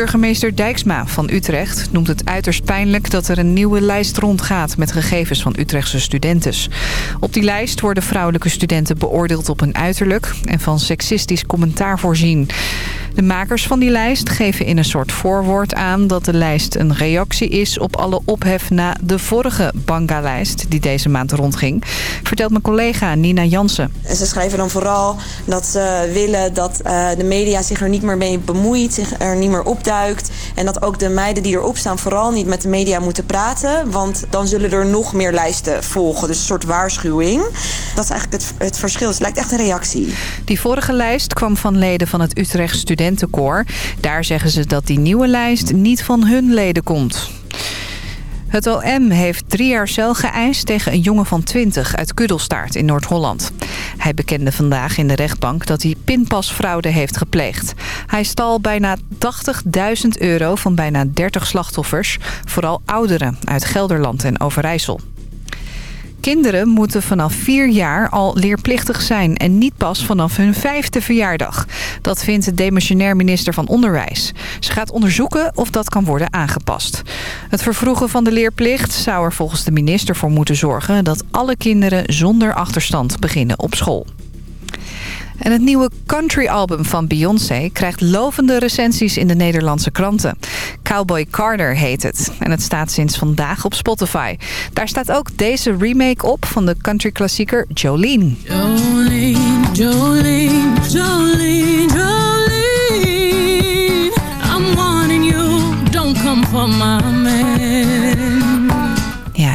Burgemeester Dijksma van Utrecht noemt het uiterst pijnlijk dat er een nieuwe lijst rondgaat met gegevens van Utrechtse studenten. Op die lijst worden vrouwelijke studenten beoordeeld op hun uiterlijk en van seksistisch commentaar voorzien. De makers van die lijst geven in een soort voorwoord aan dat de lijst een reactie is op alle ophef na de vorige Banga-lijst die deze maand rondging. Vertelt mijn collega Nina Jansen. En ze schrijven dan vooral dat ze willen dat uh, de media zich er niet meer mee bemoeit, zich er niet meer opduikt. En dat ook de meiden die erop staan vooral niet met de media moeten praten, want dan zullen er nog meer lijsten volgen. Dus een soort waarschuwing. Dat is eigenlijk het, het verschil. Dus het lijkt echt een reactie. Die vorige lijst kwam van leden van het Utrecht Studentenkoor. Daar zeggen ze dat die nieuwe lijst niet van hun leden komt. Het OM heeft drie jaar cel geëist tegen een jongen van 20 uit Kuddelstaart in Noord-Holland. Hij bekende vandaag in de rechtbank dat hij pinpasfraude heeft gepleegd. Hij stal bijna 80.000 euro van bijna 30 slachtoffers, vooral ouderen uit Gelderland en Overijssel. Kinderen moeten vanaf vier jaar al leerplichtig zijn en niet pas vanaf hun vijfde verjaardag. Dat vindt de demissionair minister van Onderwijs. Ze gaat onderzoeken of dat kan worden aangepast. Het vervroegen van de leerplicht zou er volgens de minister voor moeten zorgen... dat alle kinderen zonder achterstand beginnen op school. En het nieuwe country-album van Beyoncé krijgt lovende recensies in de Nederlandse kranten. Cowboy Carter heet het. En het staat sinds vandaag op Spotify. Daar staat ook deze remake op van de country-klassieker Jolene. Jolene, Jolene, Jolene, Jolene. I'm wanting you, don't come for my man.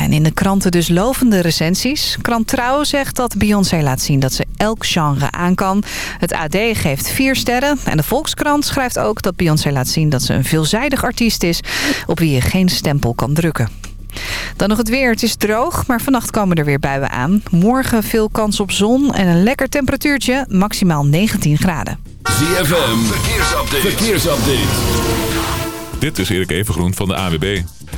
En in de kranten dus lovende recensies. Krant Trouw zegt dat Beyoncé laat zien dat ze elk genre aan kan. Het AD geeft vier sterren. En de Volkskrant schrijft ook dat Beyoncé laat zien dat ze een veelzijdig artiest is... op wie je geen stempel kan drukken. Dan nog het weer. Het is droog, maar vannacht komen er weer buien aan. Morgen veel kans op zon en een lekker temperatuurtje, maximaal 19 graden. ZFM, verkeersupdate. verkeersupdate. Dit is Erik Evengroen van de AWB.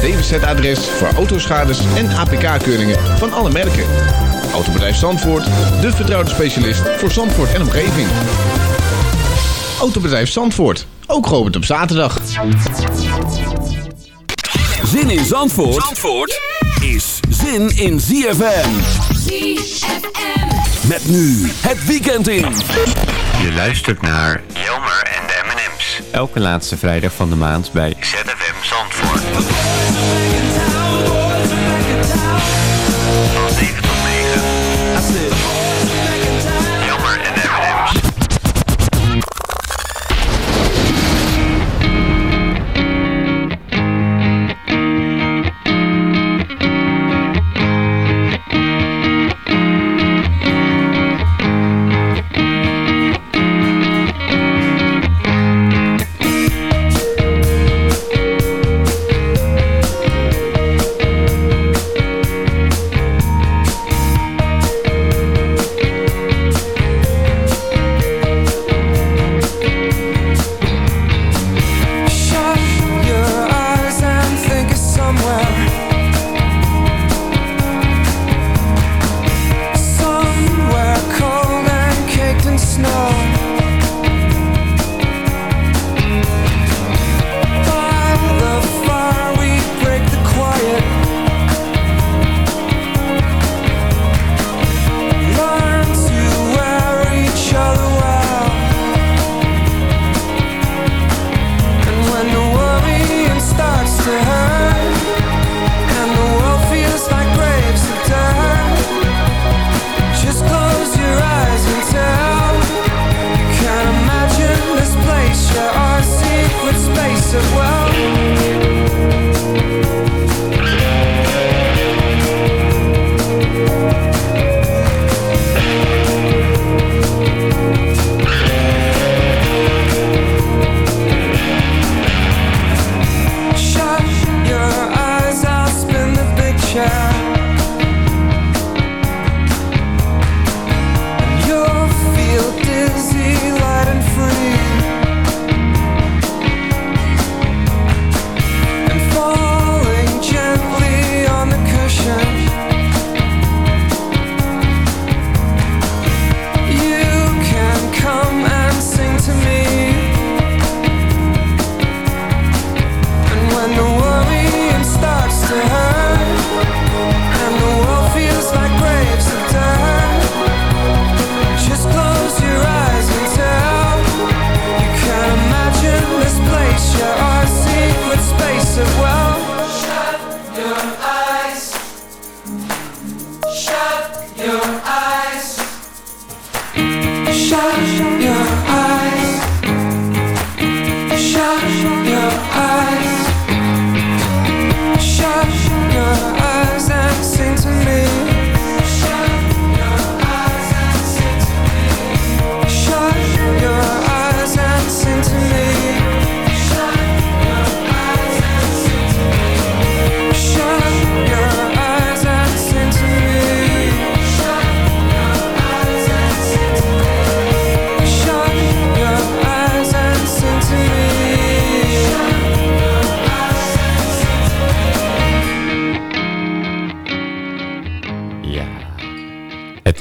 DWZ-adres voor autoschades en APK-keuringen van alle merken. Autobedrijf Zandvoort, de vertrouwde specialist voor Zandvoort en omgeving. Autobedrijf Zandvoort, ook geopend op zaterdag. Zin in Zandvoort, Zandvoort is zin in ZFM. ZFM. Met nu het weekend in. Je luistert naar Jelmer en de M&M's. Elke laatste vrijdag van de maand bij ZFM Zandvoort.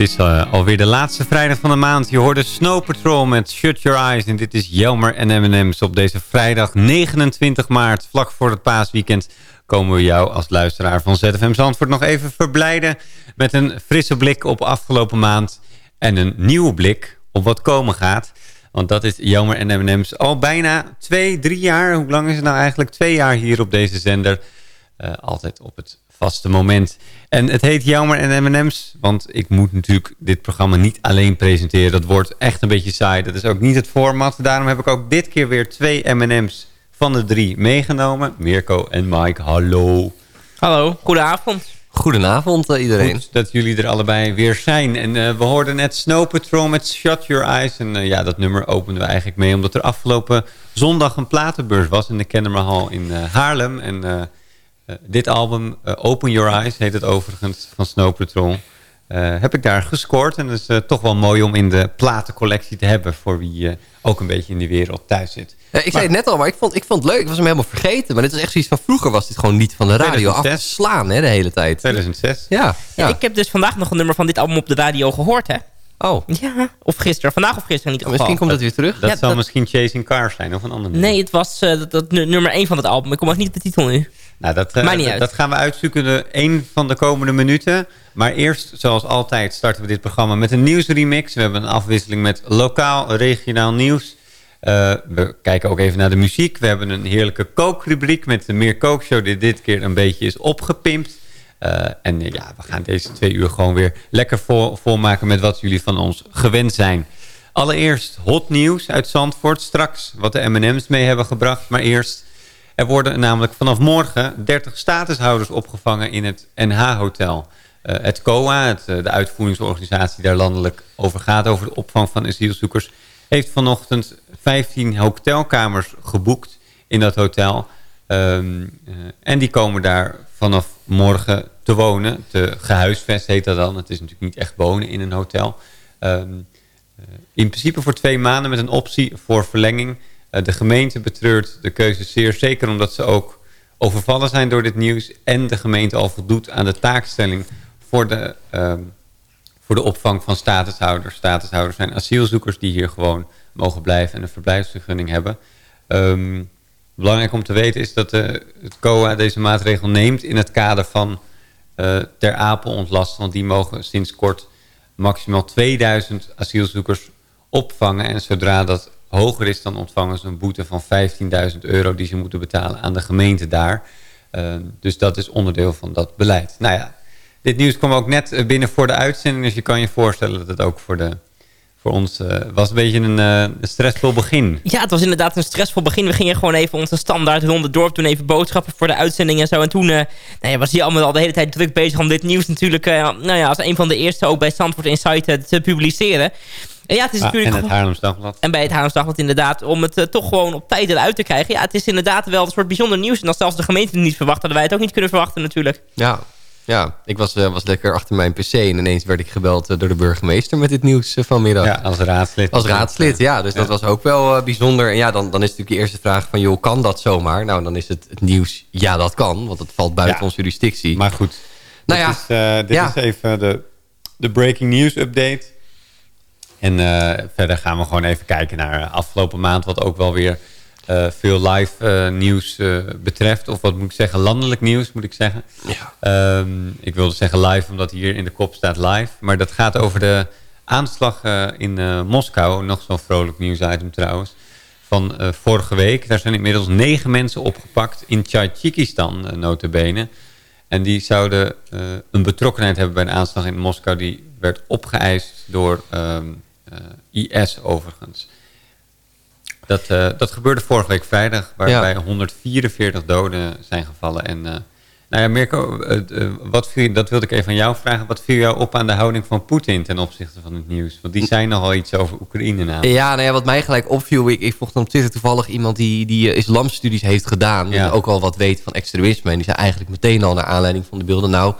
Het is uh, alweer de laatste vrijdag van de maand. Je hoorde Snow Patrol met Shut Your Eyes. En dit is Jelmer en M&M's op deze vrijdag 29 maart. Vlak voor het paasweekend komen we jou als luisteraar van ZFM Zandvoort nog even verblijden. Met een frisse blik op afgelopen maand. En een nieuwe blik op wat komen gaat. Want dat is Jelmer en M&M's al bijna twee, drie jaar. Hoe lang is het nou eigenlijk? Twee jaar hier op deze zender. Uh, altijd op het vaste moment. En het heet Jammer en M&M's, want ik moet natuurlijk dit programma niet alleen presenteren. Dat wordt echt een beetje saai. Dat is ook niet het format. Daarom heb ik ook dit keer weer twee M&M's van de drie meegenomen. Mirko en Mike, hallo. Hallo, goedenavond. Goedenavond uh, iedereen. Goed dat jullie er allebei weer zijn. En uh, we hoorden net Snow Patrol met Shut Your Eyes. En uh, ja, dat nummer openden we eigenlijk mee omdat er afgelopen zondag een platenbeurs was in de Kennemerhal in Haarlem. En uh, dit album, uh, Open Your Eyes, heet het overigens, van Snow Patrol. Uh, heb ik daar gescoord. En dat is toch wel mooi om in de platencollectie te hebben... voor wie ook een beetje in die wereld thuis zit. Ja, ik maar, zei het net al, maar ik vond, ik vond het leuk. Ik was hem helemaal vergeten. Maar dit is echt zoiets van vroeger was dit gewoon niet van de radio 2006. af te slaan hè, de hele tijd. 2006. Ja, ja. ja, ik heb dus vandaag nog een nummer van dit album op de radio gehoord, hè. Oh. Ja, of gisteren. Vandaag of gisteren niet. Oh, misschien komt dat weer terug. Dat ja, zou dat... misschien Chasing Cars zijn of een ander nummer. Nee, het was uh, dat, dat, nummer 1 van het album. Ik kom ook niet op de titel nu. Nou, dat, uh, dat gaan we uitzoeken de een van de komende minuten. Maar eerst, zoals altijd, starten we dit programma met een nieuwsremix. We hebben een afwisseling met lokaal, regionaal nieuws. Uh, we kijken ook even naar de muziek. We hebben een heerlijke kookrubriek met de Meer Kookshow... die dit keer een beetje is opgepimpt. Uh, en ja, we gaan deze twee uur gewoon weer lekker vol, volmaken... met wat jullie van ons gewend zijn. Allereerst hot nieuws uit Zandvoort. Straks wat de M&M's mee hebben gebracht. Maar eerst er worden namelijk vanaf morgen 30 statushouders opgevangen in het NH-hotel. Uh, het COA, uh, de uitvoeringsorganisatie daar landelijk over gaat... over de opvang van asielzoekers... heeft vanochtend 15 hotelkamers geboekt in dat hotel. Um, uh, en die komen daar vanaf morgen te wonen. Te gehuisvest heet dat dan. Het is natuurlijk niet echt wonen in een hotel. Um, in principe voor twee maanden met een optie voor verlenging... Eh, de gemeente betreurt de keuze zeer zeker omdat ze ook overvallen zijn door dit nieuws. En de gemeente al voldoet aan de taakstelling voor de, uh, voor de opvang van statushouders. Statushouders zijn asielzoekers die hier gewoon mogen blijven en een verblijfsvergunning hebben. Um, belangrijk om te weten is dat de, het COA deze maatregel neemt in het kader van uh, Ter Apel ontlast. Want die mogen sinds kort maximaal 2000 asielzoekers opvangen. En zodra dat hoger is, dan ontvangen ze een boete van 15.000 euro die ze moeten betalen aan de gemeente daar. Uh, dus dat is onderdeel van dat beleid. Nou ja, dit nieuws kwam ook net binnen voor de uitzending, dus je kan je voorstellen dat het ook voor de voor ons uh, was een beetje een, uh, een, stressvol begin. Ja, het was inderdaad een stressvol begin. We gingen gewoon even onze standaard rond het dorp doen. Even boodschappen voor de uitzending en zo. En toen uh, nou ja, was hij allemaal al de hele tijd druk bezig om dit nieuws natuurlijk... nou ja, als een van de eerste ook bij Zandvoort Insight te publiceren. En ja, het is ah, natuurlijk en het Haarlems Dagblad. En bij het Haarlems Dagblad inderdaad. Om het uh, toch gewoon op tijd eruit te krijgen. Ja, het is inderdaad wel een soort bijzonder nieuws. En als zelfs de gemeente het niet verwacht, hadden wij het ook niet kunnen verwachten natuurlijk. Ja, ja, ik was, uh, was lekker achter mijn pc en ineens werd ik gebeld uh, door de burgemeester met dit nieuws uh, vanmiddag. Ja, als raadslid. Als raadslid, ja. Dus ja. dat was ook wel bijzonder. En ja, dan, dan is natuurlijk de eerste vraag van, joh, kan dat zomaar? Nou, dan is het, het nieuws, ja, dat kan, want het valt buiten ja. onze jurisdictie. Maar goed, nou dit, ja. is, dit ja. is even de, de breaking news update. En verder gaan we gewoon even kijken naar afgelopen maand, wat ook wel weer... Uh, veel live uh, nieuws uh, betreft. Of wat moet ik zeggen, landelijk nieuws moet ik zeggen. Ja. Um, ik wilde zeggen live, omdat hier in de kop staat live. Maar dat gaat over de aanslag in Moskou. Nog zo'n vrolijk nieuwsitem trouwens. Van vorige week. Daar zijn inmiddels negen mensen opgepakt in Tjadjikistan, notabene. En die zouden een betrokkenheid hebben bij een aanslag in Moskou. Die werd opgeëist door um, IS overigens. Dat, uh, dat gebeurde vorige week vrijdag, waarbij ja. 144 doden zijn gevallen. En uh, nou ja, Mirko, wat viel, dat wilde ik even aan jou vragen. Wat viel jou op aan de houding van Poetin ten opzichte van het nieuws? Want die zei nogal iets over Oekraïne namelijk. Ja, nou ja, wat mij gelijk opviel, ik, ik volgde op Twitter toevallig iemand die, die islamstudies heeft gedaan. Ja. En ook al wat weet van extremisme. En die zei eigenlijk meteen al naar aanleiding van de beelden, nou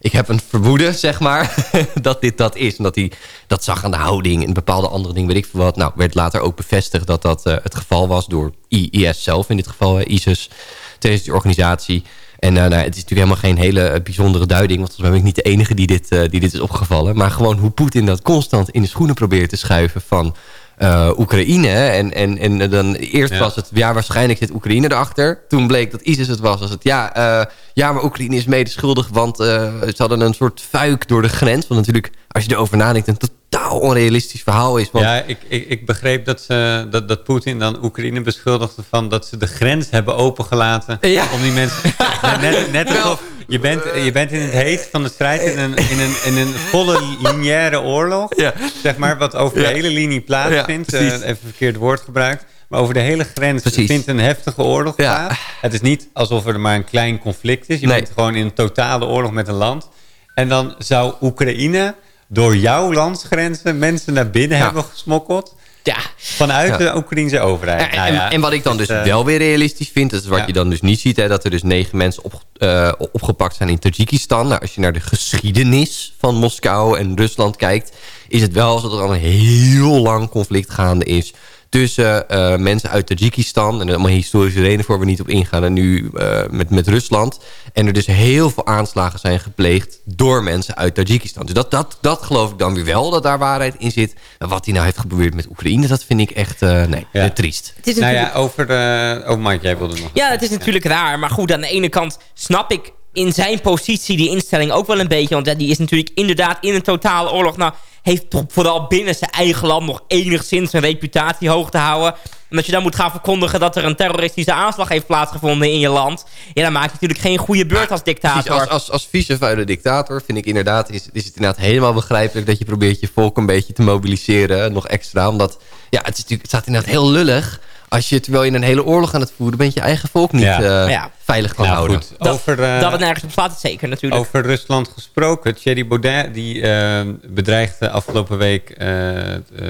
ik heb een vermoeden, zeg maar, dat dit dat is. En dat hij dat zag aan de houding en bepaalde andere dingen, weet ik veel wat. Nou, werd later ook bevestigd dat dat uh, het geval was door IS zelf, in dit geval uh, ISIS. terroristische organisatie. En nou, het is natuurlijk helemaal geen hele bijzondere duiding. Want volgens mij ben ik niet de enige die dit, die dit is opgevallen. Maar gewoon hoe Poetin dat constant in de schoenen probeert te schuiven van uh, Oekraïne. En, en, en dan eerst was het, ja, waarschijnlijk zit Oekraïne erachter. Toen bleek dat ISIS het was. was het, ja, uh, ja, maar Oekraïne is mede schuldig, want uh, ze hadden een soort fuik door de grens. Wat natuurlijk, als je erover nadenkt, een totaal onrealistisch verhaal is. Want... Ja, ik, ik, ik begreep dat, ze, dat, dat Poetin dan Oekraïne beschuldigde van dat ze de grens hebben opengelaten. Ja. Om die mensen, net, net alsof je bent, je bent in het heet van de strijd in een, in een, in een volle lineaire oorlog. Ja. Zeg maar, wat over de hele linie plaatsvindt. Ja, uh, even verkeerd woord gebruikt. Maar over de hele grens precies. vindt een heftige oorlog plaats. Het is niet alsof er maar een klein conflict is. Je bent gewoon in een totale oorlog met een land. En dan zou Oekraïne door jouw landsgrenzen mensen naar binnen hebben gesmokkeld. Ja. Vanuit de Oekraïnse overheid. Nou ja, en, wat ik dan dus, dus wel weer realistisch vind... is wat je dan dus niet ziet... Hè, dat er dus negen mensen op, uh, opgepakt zijn in Tajikistan. Nou, als je naar de geschiedenis van Moskou en Rusland kijkt... is het wel zo dat er al een heel lang conflict gaande is tussen uh, mensen uit Tajikistan. En allemaal historische redenen voor we niet op ingaan. En nu uh, met, met Rusland. En er dus heel veel aanslagen zijn gepleegd door mensen uit Tajikistan. Dus dat, dat, dat geloof ik dan weer wel, dat daar waarheid in zit. Maar wat hij nou heeft geprobeerd met Oekraïne, dat vind ik echt, uh, nee, ja. triest. Het is nou ja, over de... Oh Mike, jij wilde nog... Ja, het is natuurlijk raar. Maar goed, aan de ene kant snap ik in zijn positie die instelling ook wel een beetje. Want die is natuurlijk inderdaad in een totale oorlog. Nou, heeft toch vooral binnen zijn eigen land nog enigszins een reputatie hoog te houden. En als je dan moet gaan verkondigen dat er een terroristische aanslag heeft plaatsgevonden in je land... Ja, dan maak je natuurlijk geen goede beurt als dictator. als, als, als vieze dictator vind ik inderdaad... Is, is het inderdaad helemaal begrijpelijk dat je probeert je volk een beetje te mobiliseren. Nog extra, omdat ja, het, is natuurlijk, het staat inderdaad heel lullig als je, terwijl je een hele oorlog aan het voeren bent... je eigen volk niet uh, veilig kan nou, houden. Goed. Dat, over, uh, dat het nergens op slaat, het zeker natuurlijk. Over Rusland gesproken. Thierry Baudet die, uh, bedreigde afgelopen week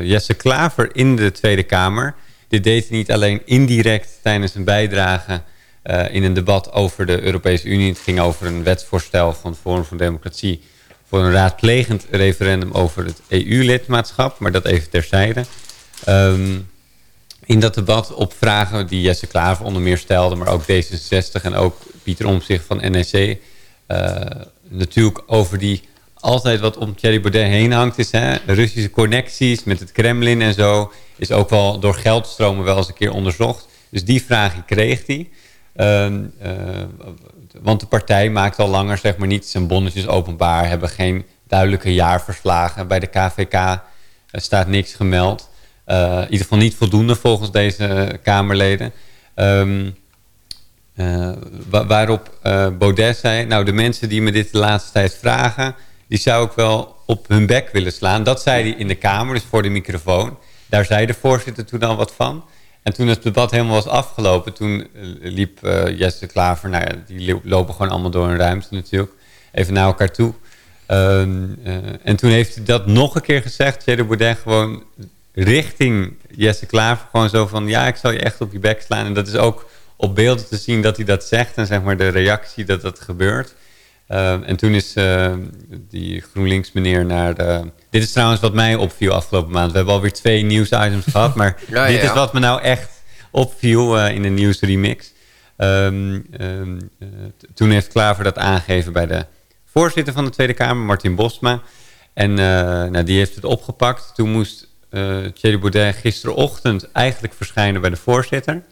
Jesse Klaver in de Tweede Kamer. Dit deed hij niet alleen indirect tijdens een bijdrage... in een debat over de Europese Unie. Het ging over een wetsvoorstel van Forum voor Democratie... voor een raadplegend referendum over het EU-lidmaatschap. Maar dat even terzijde. Um, in dat debat op vragen die Jesse Klaver onder meer stelde... maar ook D66 en ook Pieter Omtzigt van NEC... Uh, natuurlijk over die altijd wat om Thierry Baudet heen hangt... is hè, Russische connecties met het Kremlin en zo... is ook wel door geldstromen wel eens een keer onderzocht. Dus die vraag kreeg hij. Uh, uh, want de partij maakt al langer zeg maar, niet zijn bonnetjes openbaar... hebben geen duidelijke jaarverslagen. Bij de KVK staat niks gemeld... Uh, in ieder geval niet voldoende volgens deze Kamerleden. Um, uh, waarop uh, Baudet zei... nou, de mensen die me dit de laatste tijd vragen... die zou ik wel op hun bek willen slaan. Dat zei hij in de Kamer, dus voor de microfoon. Daar zei de voorzitter toen al wat van. En toen het debat helemaal was afgelopen... toen liep Jesse Klaver... nou ja, die lopen gewoon allemaal door een ruimte natuurlijk... even naar elkaar toe... Um, en toen heeft hij dat nog een keer gezegd. Thierry Baudet gewoon richting Jesse Klaver. Gewoon zo van, ja, ik zal je echt op je bek slaan. En dat is ook op beelden te zien dat hij dat zegt. En zeg maar de reactie dat dat gebeurt. Uh, en toen is uh, die GroenLinks meneer naar de... Dit is trouwens wat mij opviel afgelopen maand. We hebben alweer twee nieuwsitems gehad. Maar ja, dit is wat me nou echt opviel uh, in de nieuwsremix. Um, um, toen heeft Klaver dat aangegeven bij de voorzitter van de Tweede Kamer, Martin Bosma. En nou, die heeft het opgepakt. Toen moest Thierry Baudet gisterochtend eigenlijk verschijnen bij de voorzitter.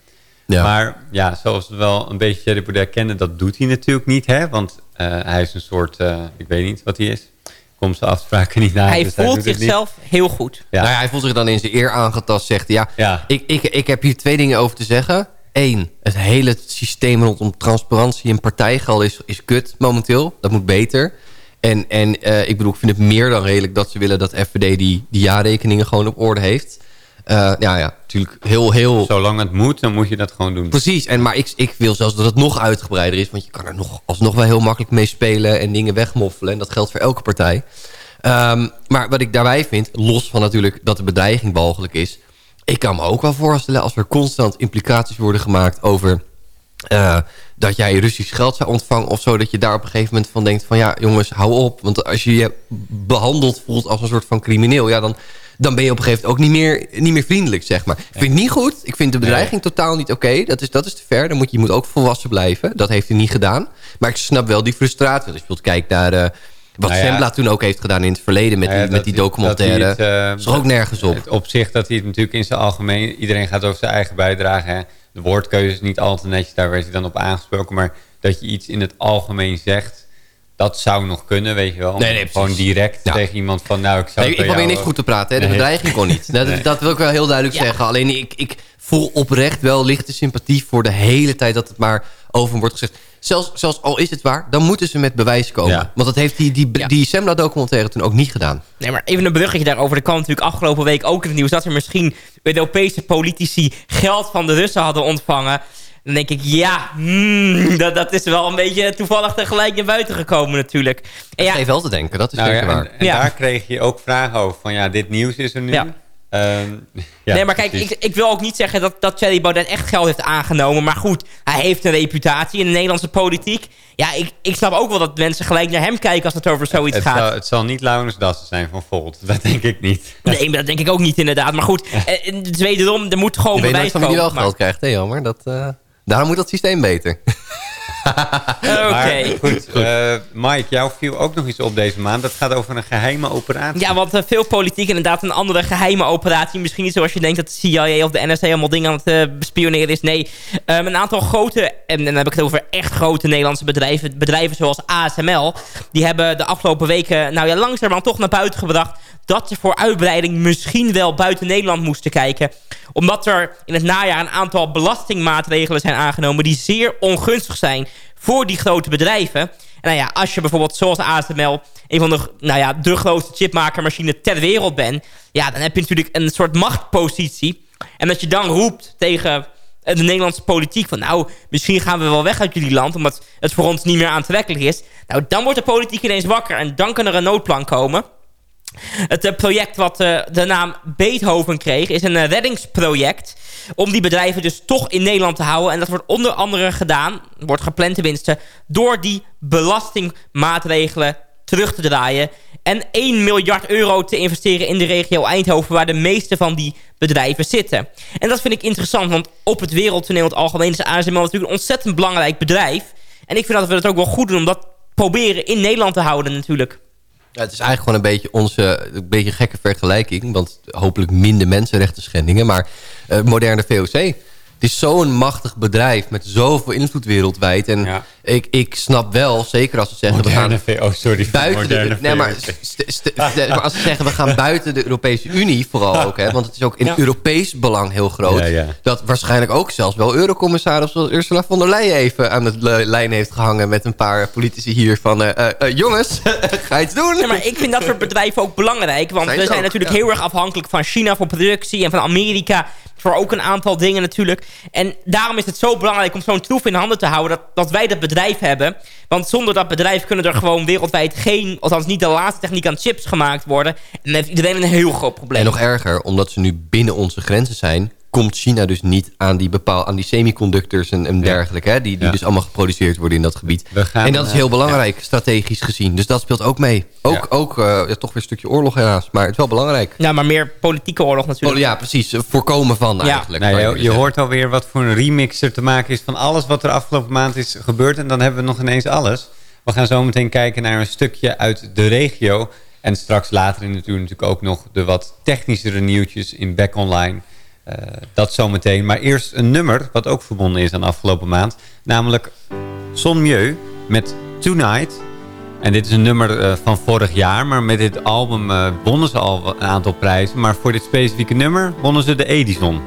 Ja. Maar ja, zoals we wel een beetje Thierry Baudet kennen, dat doet hij natuurlijk niet. Hè? Want uh, hij is een soort, uh, ik weet niet wat hij is. Komt zijn afspraken niet na. Hij dus voelt hij zichzelf heel goed. Ja. Nou ja, hij voelt zich dan in zijn eer aangetast. Zegt ja, ja. Ik, ik, ik heb hier twee dingen over te zeggen. Eén, het hele systeem rondom transparantie en partijgal is, is kut momenteel. Dat moet beter. En, en uh, ik bedoel, ik vind het meer dan redelijk dat ze willen dat FVD die, die jaarrekeningen gewoon op orde heeft. Uh, ja, ja, natuurlijk heel, heel... Zolang het moet, dan moet je dat gewoon doen. Precies, en, maar ik, ik wil zelfs dat het nog uitgebreider is. Want je kan er nog, alsnog wel heel makkelijk mee spelen en dingen wegmoffelen. En dat geldt voor elke partij. Um, maar wat ik daarbij vind, los van natuurlijk dat de bedreiging walgelijk is... ik kan me ook wel voorstellen als er constant implicaties worden gemaakt over uh, dat jij Russisch geld zou ontvangen of zo... dat je daar op een gegeven moment van denkt van... ja, jongens, hou op. Want als je je behandeld voelt als een soort van crimineel... ja, dan, dan ben je op een gegeven moment ook niet meer, niet meer vriendelijk, zeg maar. Ik vind het niet goed. Ik vind de bedreiging totaal niet oké. Dat, is, dat is te ver. Dan moet, je moet ook volwassen blijven. Dat heeft hij niet gedaan. Maar ik snap wel die frustratie. Als je wilt kijken naar... Uh, wat nou Sembla toen ook heeft gedaan in het verleden met, nou die, met die documentaire. Dat het, is er ook nergens op. Het op zich dat hij het natuurlijk in zijn algemeen... Iedereen gaat over zijn eigen bijdrage. Hè. De woordkeuze is niet altijd netjes. Daar werd hij dan op aangesproken. Maar dat je iets in het algemeen zegt dat zou nog kunnen, weet je wel. Nee, nee, gewoon direct tegen iemand van... nou, ik zou nee, Ik probeer niks goed te praten, hè. de bedreiging kon niet. Dat, dat, wil ik wel heel duidelijk zeggen. Alleen ik, ik voel oprecht wel lichte sympathie voor de hele tijd... dat het maar over hem wordt gezegd. Zelfs, zelfs al is het waar, dan moeten ze met bewijs komen. Want dat heeft die, die, die Semla-documentaire toen ook niet gedaan. Nee, maar even een bruggetje daarover. Er kwam natuurlijk afgelopen week ook in het nieuws... dat er misschien Europese politici geld van de Russen hadden ontvangen... Dan denk ik, ja, hmm, dat, dat is wel een beetje toevallig tegelijk naar buiten gekomen natuurlijk. En ja, geeft wel te denken, dat is nou, zeker waar. En, daar kreeg je ook vragen over, van ja, dit nieuws is er nu. Ja. Ehm, ja, nee, maar kijk, ik, ik, wil ook niet zeggen dat, dat Thierry Baudet echt geld heeft aangenomen. Maar goed, hij heeft een reputatie in de Nederlandse politiek. Ja, ik, ik snap ook wel dat mensen gelijk naar hem kijken als het over zoiets het gaat. Zal, het zal niet Laurens Dassen zijn van Volt. Dat denk ik niet. Nee, dat denk ik ook niet inderdaad. Maar goed, het wederom, er moet gewoon bewijs komen. Je weet dat wel geld krijgt, hè jammer. Dat... Uh... Daarom moet dat systeem beter. Oké. Goed, uh, Mike, jou viel ook nog iets op deze maand. Dat gaat over een geheime operatie. Ja, want uh, veel politiek inderdaad een andere geheime operatie. Misschien niet zoals je denkt dat de CIA of de NSA allemaal dingen aan het uh, bespioneren is. Nee, um, een aantal grote, en dan heb ik het over echt grote Nederlandse bedrijven. Bedrijven zoals ASML. Die hebben de afgelopen weken, nou ja, langzamerhand toch naar buiten gebracht dat ze voor uitbreiding misschien wel buiten Nederland moesten kijken. Omdat er in het najaar een aantal belastingmaatregelen zijn aangenomen... die zeer ongunstig zijn voor die grote bedrijven. En nou ja, als je bijvoorbeeld zoals ASML... een van de, nou ja, de grootste chipmakermachine ter wereld bent... ja, dan heb je natuurlijk een soort machtpositie. En dat je dan roept tegen de Nederlandse politiek... van nou, misschien gaan we wel weg uit jullie land... omdat het voor ons niet meer aantrekkelijk is. Nou, dan wordt de politiek ineens wakker... en dan kan er een noodplan komen... Het eh, project wat eh, de naam Beethoven kreeg... is een eh, reddingsproject om die bedrijven dus toch in Nederland te houden. En dat wordt onder andere gedaan, wordt gepland tenminste... door die belastingmaatregelen terug te draaien... en 1 miljard euro te investeren in de regio Eindhoven... waar de meeste van die bedrijven zitten. En dat vind ik interessant, want op het wereldtoneel het algemeen... is ASML natuurlijk een ontzettend belangrijk bedrijf. En ik vind dat we het ook wel goed doen om dat proberen in Nederland te houden natuurlijk. Ja, het is eigenlijk gewoon een beetje onze een beetje gekke vergelijking. Want hopelijk minder mensenrechten schendingen. Maar uh, moderne VOC het is zo'n machtig bedrijf met zoveel invloed wereldwijd. En ik, ik snap wel, zeker als ze zeggen... Moderne we gaan sorry, buiten de, nee, maar, maar, als ze zeggen we gaan buiten de Europese Unie vooral ook. Hè, want het is ook in Europees belang heel groot. Dat waarschijnlijk ook zelfs wel eurocommissaris zoals Ursula von der Leyen even aan de lijn heeft gehangen... met een paar politici hier van... Uh, uh, jongens, ga iets doen. Ja, maar ik vind dat voor bedrijven ook belangrijk. Want we zijn natuurlijk heel erg afhankelijk van China voor productie... en van Amerika voor ook een aantal dingen natuurlijk. En daarom is het zo belangrijk om zo'n troef in handen te houden... Dat, dat wij dat bedrijf hebben. Want zonder dat bedrijf kunnen er gewoon wereldwijd geen... althans niet de laatste techniek aan chips gemaakt worden. En dan heeft iedereen een heel groot probleem. En nog erger, omdat ze nu binnen onze grenzen zijn komt China dus niet aan die, bepaal, aan die semiconductors en, en dergelijke. Hè, die die dus allemaal geproduceerd worden in dat gebied. Gaan, en dat is heel eh, belangrijk, strategisch gezien. Dus dat speelt ook mee. Ook, ook uh, toch weer een stukje oorlog helaas. Maar het is wel belangrijk. Ja, maar meer politieke oorlog natuurlijk. ja, precies. Voorkomen van eigenlijk. Nou, je, je hoort alweer wat voor een remix er te maken is... van alles wat er afgelopen maand is gebeurd. En dan hebben we nog ineens alles. We gaan zo meteen kijken naar een stukje uit de regio... En straks later in het uur natuurlijk ook nog de wat technischere nieuwtjes in Back Online. Uh, dat zometeen. Maar eerst een nummer wat ook verbonden is aan afgelopen maand. Namelijk Son Mieu met Tonight. En dit is een nummer uh, van vorig jaar. Maar met dit album uh, wonnen ze al een aantal prijzen. Maar voor dit specifieke nummer wonnen ze de Edison.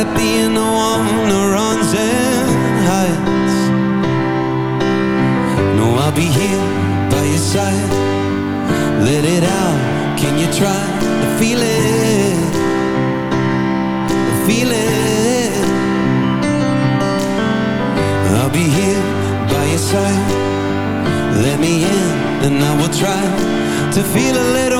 Tired of being the one who runs and hides. No, I'll be here by your side. Let it out, can you try to feel it? Feel it. I'll be here by your side. Let me in and I will try To feel a little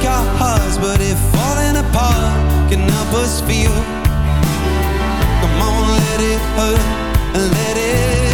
break our hearts But if falling apart. Can help us feel. Come on, let it hurt and let it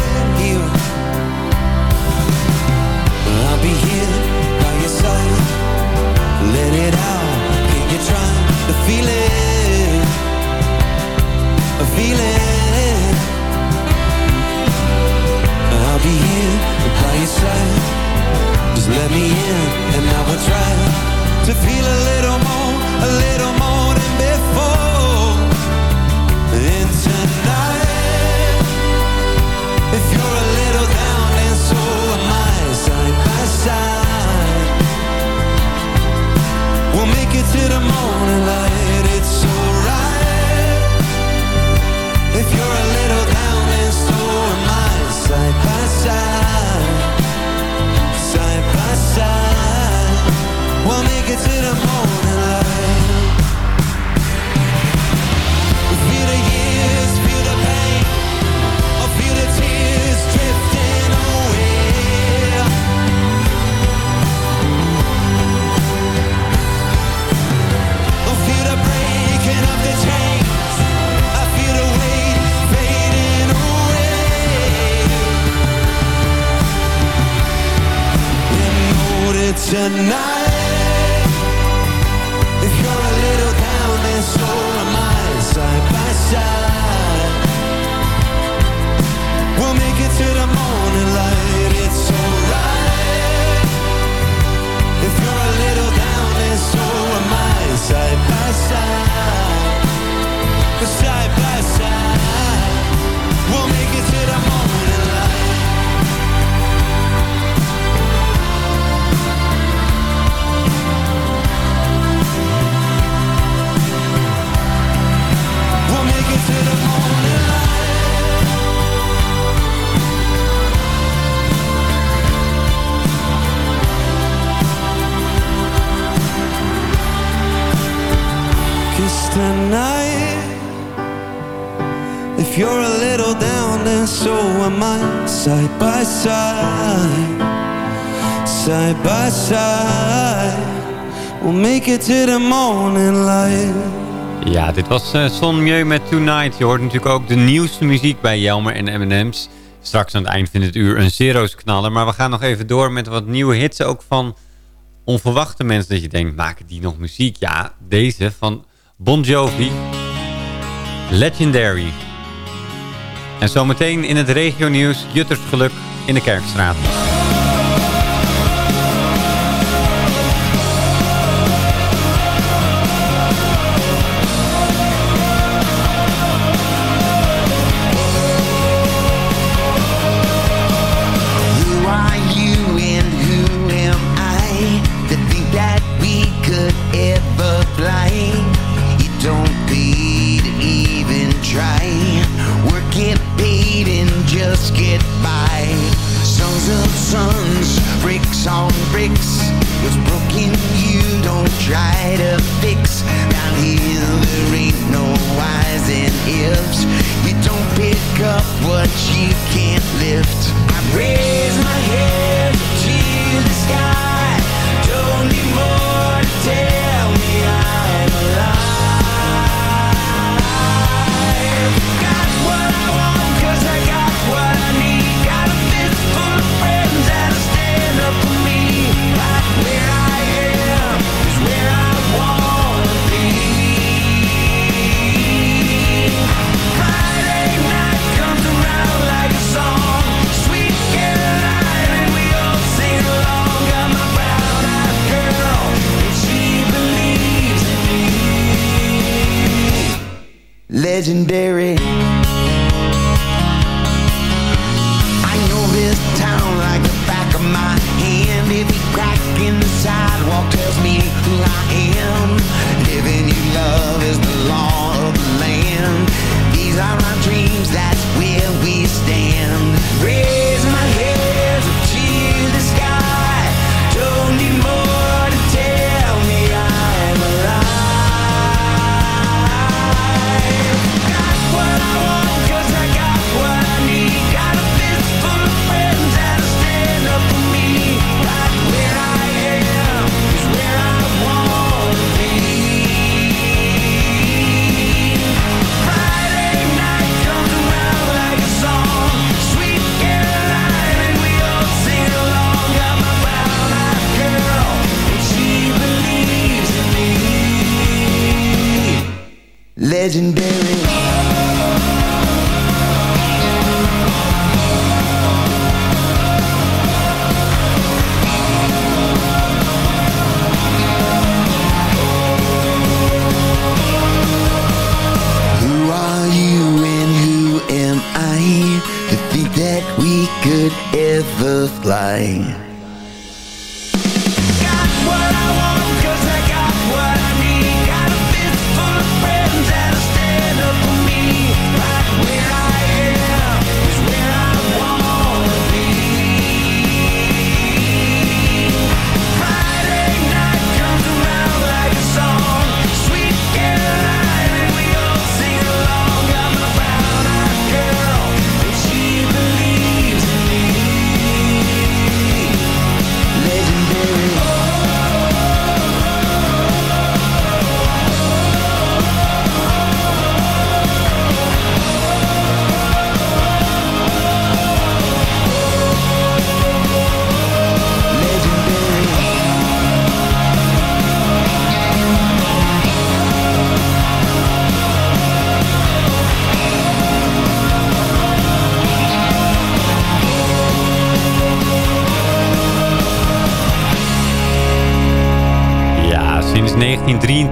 I Side by side Side by side We'll make it to the morning light Ja, dit was uh, Son Mieu met Tonight. Je hoort natuurlijk ook de nieuwste muziek bij Jelmer en M&M's. Straks aan het eind van het uur een zero's knaller. Maar we gaan nog even door met wat nieuwe hits. Ook van onverwachte mensen. Dat je denkt, maken die nog muziek? Ja, deze van Bon Jovi. Legendary. En zometeen in het regionieuws Juttersgeluk in de Kerkstraat. What you can't lift. I raise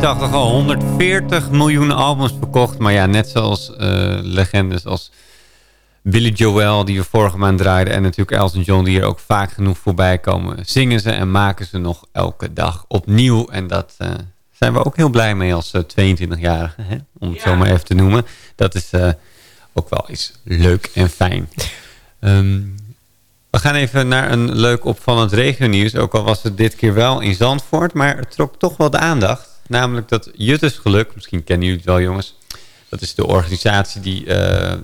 1983 al 140 miljoen albums verkocht. Maar ja, net zoals eh, legendes als Billy Joel, die we vorige maand draaiden... en natuurlijk Elton John, die hier ook vaak genoeg voorbij komen... zingen ze en maken ze nog elke dag opnieuw. En dat eh, zijn we ook heel blij mee als 22-jarigen, om het zo maar even te noemen. Dat is eh, ook wel eens leuk en fijn. Ehm, we gaan even naar een leuk opvallend regionieuws. Ook al was het dit keer wel in Zandvoort. Maar het trok toch wel de aandacht. Namelijk dat Juttersgeluk, misschien kennen jullie het wel jongens. Dat is de organisatie die eh, eh,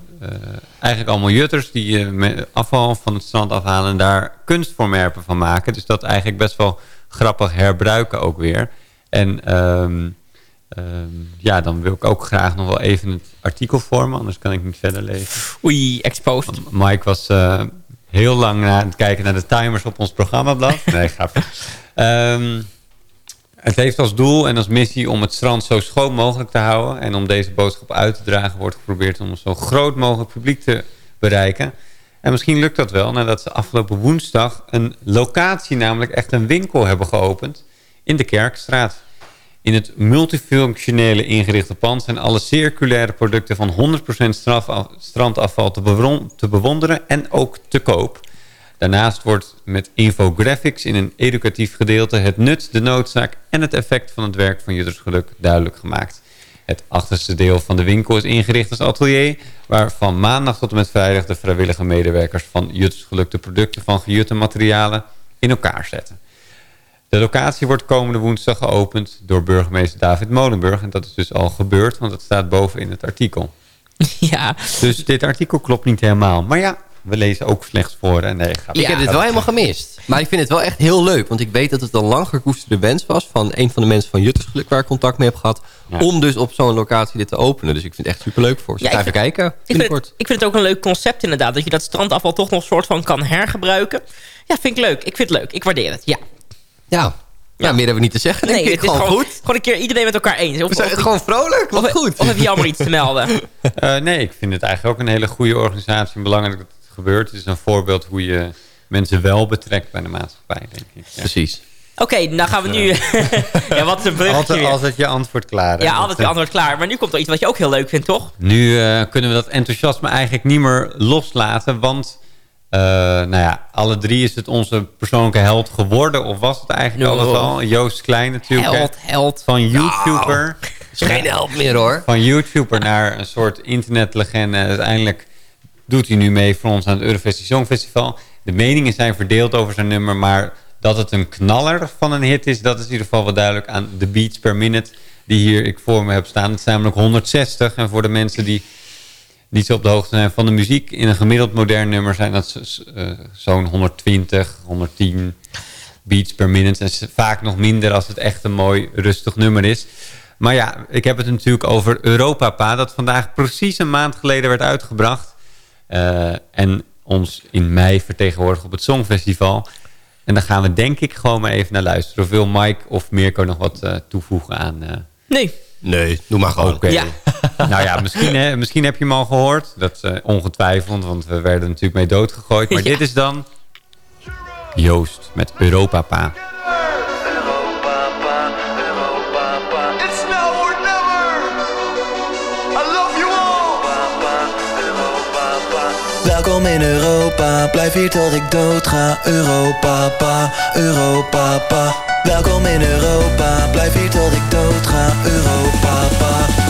eigenlijk allemaal jutters... die met afval van het strand afhalen en daar kunstvormerpen van maken. Dus dat eigenlijk best wel grappig herbruiken ook weer. En ehm, ehm, ja, dan wil ik ook graag nog wel even het artikel vormen. Anders kan ik niet verder lezen. Oei, exposed. Mike was heel lang aan het kijken naar de timers op ons programmablad. Nee, grapje. Ehm, het heeft als doel en als missie om het strand zo schoon mogelijk te houden. En om deze boodschap uit te dragen wordt geprobeerd om een zo groot mogelijk publiek te bereiken. En misschien lukt dat wel nadat ze afgelopen woensdag een locatie, namelijk echt een winkel hebben geopend in de Kerkstraat. In het multifunctionele ingerichte pand zijn alle circulaire producten van 100% strafaf- strandafval te bewonderen en ook te koop. Daarnaast wordt met infographics in een educatief gedeelte het nut, de noodzaak en het effect van het werk van Juttersgeluk duidelijk gemaakt. Het achterste deel van de winkel is ingericht als atelier, waar van maandag tot en met vrijdag de vrijwillige medewerkers van Juttersgeluk de producten van gejutte materialen in elkaar zetten. De locatie wordt komende woensdag geopend door burgemeester David Molenburg. En dat is dus al gebeurd, want dat staat boven in het artikel. Ja. Dus dit artikel klopt niet helemaal. Maar ja, we lezen ook slechts voor. En nee, ga Ik heb dit wel helemaal gemist. Maar ik vind het wel echt heel leuk. Want ik weet dat het een lang gekoesterde wens was... van een van de mensen van Juttersgeluk waar ik contact mee heb gehad... om dus op zo'n locatie dit te openen. Dus ik vind het echt superleuk voor ze. Ja, Ga even vind- kijken. Ik vind, het, ik vind het ook een leuk concept inderdaad. Dat je dat strandafval toch nog soort van kan hergebruiken. Ja, vind ik leuk. Ik vind het leuk. Ik waardeer het. Ja. Ja. Ja, meer hebben we niet te zeggen. denk ik. het is gewoon, gewoon, goed. gewoon een keer iedereen met elkaar eens. Of, We zijn of- gewoon vrolijk. Wat of, goed. Of heb je jammer iets te melden? Eh, nee, ik vind het eigenlijk ook een hele goede organisatie. En belangrijk dat gebeurt. Het is een voorbeeld hoe je mensen wel betrekt bij de maatschappij, denk ik. Ja. Precies. Oké, dan gaan we nu... ja, wat is een bruggetje Altijd, altijd je antwoord klaar. hè? Ja, altijd je eh, antwoord klaar. Maar nu komt er iets wat je ook heel leuk vindt, toch? Nu eh, kunnen we dat enthousiasme eigenlijk niet meer loslaten. Want, eh, nou ja, alle drie is het onze persoonlijke held geworden. Of was het eigenlijk No. al? Joost Klein natuurlijk. Held, held. Van YouTuber. Is geen help meer hoor. Van YouTuber naar een soort internetlegende. Uiteindelijk doet hij nu mee voor ons aan het Eurovisie Songfestival. De meningen zijn verdeeld over zijn nummer. Maar dat het een knaller van een hit is... dat is in ieder geval wel duidelijk aan de beats per minute... die hier ik voor me heb staan. Het zijn namelijk 160. En voor de mensen die niet zo op de hoogte zijn van de muziek... in een gemiddeld modern nummer zijn dat eh, zo'n 120, 110 beats per minute. En vaak nog minder als het echt een mooi rustig nummer is. Maar ja, ik heb het natuurlijk over Europapa... dat vandaag precies een maand geleden werd uitgebracht. Eh, en ons in mei vertegenwoordigd op het Songfestival. En dan gaan we denk ik gewoon maar even naar luisteren. Of wil Mike of Mirko nog wat eh, toevoegen aan... eh, Nee. Nee, doe maar gewoon. Oké. Ja. nou ja, misschien, hè, misschien heb je hem al gehoord. Dat is eh, ongetwijfeld, want we werden natuurlijk mee doodgegooid. Maar Ja. dit is dan Joost met Europapa. It's Welkom in Europa, blijf hier tot ik dood ga. Europa, pa, Europa, pa. Welkom in Europa, blijf hier tot ik dood ga. Europa, pa,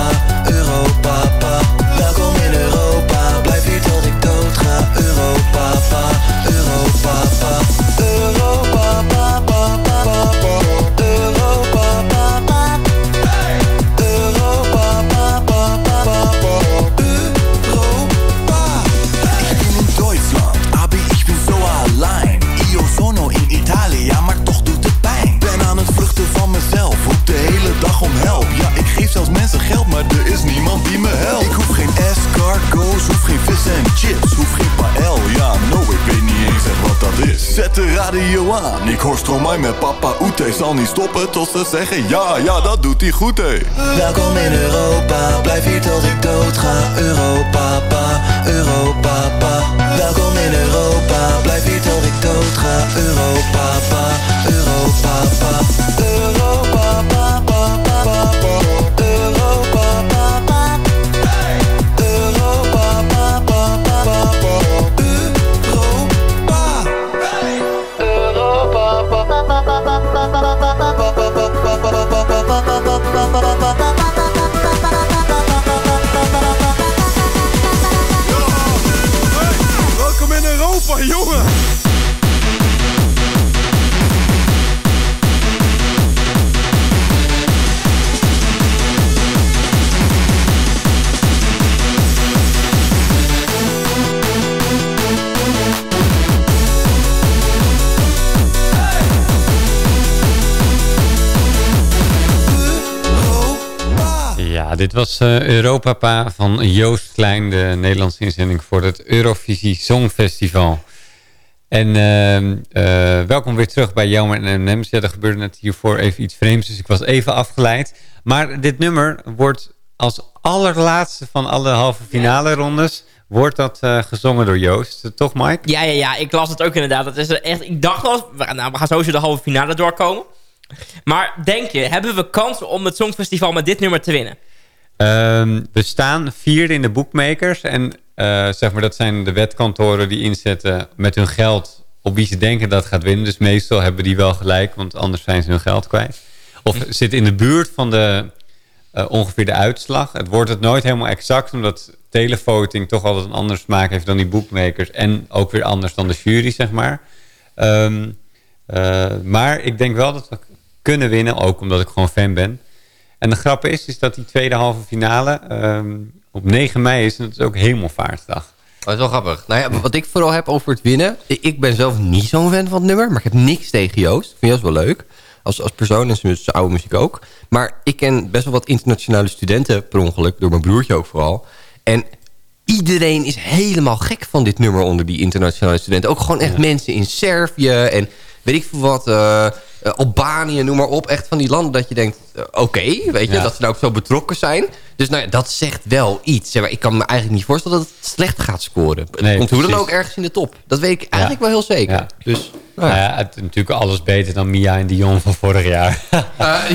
Zal niet stoppen tot ze zeggen ja, ja, dat doet hij goed, hé. Welkom in Europa, blijf hier tot ik dood ga. Europa, pa, Europa, pa. Welkom in Europa, blijf hier tot ik dood ga. Europa, pa, Europa, pa. Europa, dit was eh Europapa van Joost Klein, de Nederlandse inzending voor het Eurovisie Songfestival. En ehm, eh, welkom weer terug bij Jelmer en M&M's. Ja, er gebeurde net hiervoor even iets vreemds, dus ik was even afgeleid. Maar dit nummer wordt als allerlaatste van alle halve finale rondes... wordt dat eh, gezongen door Joost. Toch, Mike? Ja, ja, ja, ik las het ook inderdaad. Dat is echt, ik dacht we- nou, we gaan sowieso de halve finale doorkomen. Maar denk je, hebben we kans om het Songfestival met dit nummer te winnen? Ehm, we staan vierde in de bookmakers. En eh, zeg maar, dat zijn de wetkantoren die inzetten met hun geld op wie ze denken dat gaat winnen. Dus meestal hebben die wel gelijk, want anders zijn ze hun geld kwijt. Of zit in de buurt van de, eh, ongeveer de uitslag. Het wordt het nooit helemaal exact, omdat televoting toch altijd een andere smaak heeft dan die bookmakers. En ook weer anders dan de jury, zeg maar. Ehm, eh, maar ik denk wel dat we kunnen winnen, ook omdat ik gewoon fan ben. En de grap is, is dat die tweede halve finale ehm, op 9 mei is. En dat is ook hemelvaartsdag. Dat is wel grappig. Nou ja, wat ik vooral heb over het winnen. Ik ben zelf niet zo'n fan van het nummer. Maar ik heb niks tegen Joost. Ik vind Joost wel leuk. Als, als persoon en zijn zijn oude muziek ook. Maar ik ken best wel wat internationale studenten per ongeluk. Door mijn broertje ook vooral. En iedereen is helemaal gek van dit nummer onder die internationale studenten. Ook gewoon echt mensen in Servië en weet ik veel wat... eh, eh, Albanië, noem maar op. Echt van die landen dat je denkt, eh, oké, weet je, Ja. dat ze nou ook zo betrokken zijn. Dus nou ja, dat zegt wel iets. Zeg maar, ik kan me eigenlijk niet voorstellen dat het slecht gaat scoren. Het Nee, komt hoe dan ook ergens in de top. Dat weet ik eigenlijk wel heel zeker. Dus, nou ja. het is natuurlijk alles beter dan Mia en Dion van vorig jaar.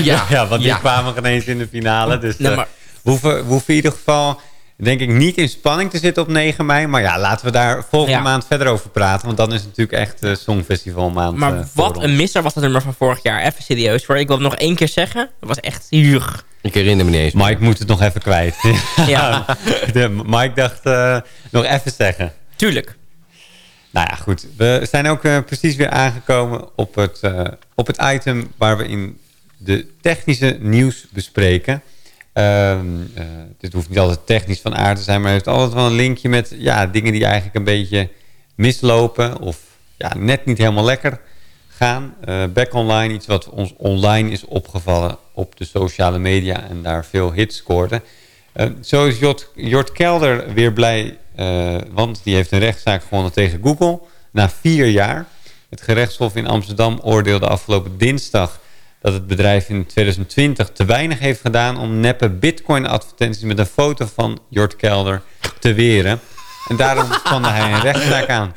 Ja. ja, want die kwamen ineens in de finale. Dus Nee, maar- we, hoeven, we hoeven in ieder geval, denk ik, niet in spanning te zitten op 9 mei. Maar ja, laten we daar volgende Ja. maand verder over praten. Want dan is het natuurlijk echt uh, Songfestival maand. Maar eh, wat een misser was dat nummer van vorig jaar. Even serieus hoor. Ik wil het nog één keer zeggen. Dat was echt huur. Ik herinner me niet eens. Mike moet het nog even kwijt. Ja. De, Mike dacht eh, nog even zeggen. Tuurlijk. Nou ja, goed. We zijn ook eh, precies weer aangekomen op het, eh, op het item waar we in de technische nieuws bespreken. Eh, dit hoeft niet altijd technisch van aard te zijn, maar heeft altijd wel een linkje met ja, dingen die eigenlijk een beetje mislopen of ja, net niet helemaal lekker gaan. Eh, back online, iets wat ons online is opgevallen op de sociale media en daar veel hits scoorde. Eh, zo is Jort, Jort Kelder weer blij, want die heeft een rechtszaak gewonnen tegen Google na vier jaar. Het gerechtshof in Amsterdam oordeelde afgelopen dinsdag dat het bedrijf in 2020 te weinig heeft gedaan om neppe bitcoin-advertenties met een foto van Jort Kelder te weren. En daarom spande hij een rechtszaak aan.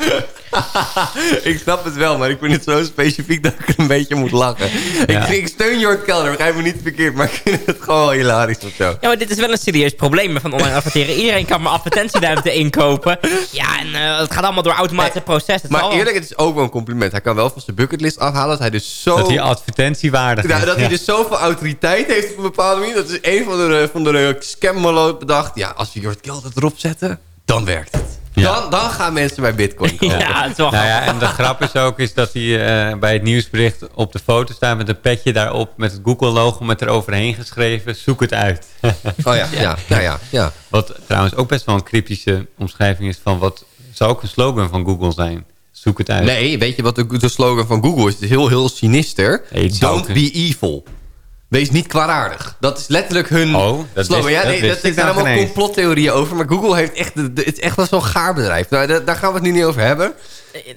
ik snap het wel, maar ik vind het zo specifiek dat ik er een beetje moet lachen. Ja. Ik, ik steun Jort Kelder, begrijp me niet verkeerd, maar ik vind het gewoon wel hilarisch of zo. Ja, maar dit is wel een serieus probleem van online adverteren. Iedereen kan maar advertentieruimte inkopen. Ja, en eh, het gaat allemaal door automatische processen. Maar eerlijk, het is ook wel een compliment. Hij kan wel van zijn bucketlist afhalen dat hij dus zo... Dat hij advertentiewaardig Ja, is. dat hij Ja. dus zoveel autoriteit heeft op een bepaalde manier. Dat is een van de, van de scammoloot bedacht. Ja, als we Jort Kelder erop zetten, dan werkt het. Ja. Dan, dan gaan mensen bij bitcoin kopen. Ja, het is wel Nou ja, en de grap is ook is dat hij eh, bij het nieuwsbericht op de foto staat met een petje daarop met het Google-logo met eroverheen geschreven. Zoek het uit. Oh ja, ja, ja, ja. ja. Wat trouwens ook best wel een cryptische omschrijving is van wat zou ook een slogan van Google zijn. Zoek het uit. Nee, weet je wat de, de slogan van Google is? Het is heel, heel sinister. Don't be evil. Wees niet kwaadaardig. Dat is letterlijk hun Oh, dat slogan. wist- ja, dat nee, dat, ik zijn nog allemaal ineens. complottheorieën over. Maar Google heeft echt... het is echt wel zo'n gaar bedrijf. Nou, daar, daar gaan we het nu niet over hebben.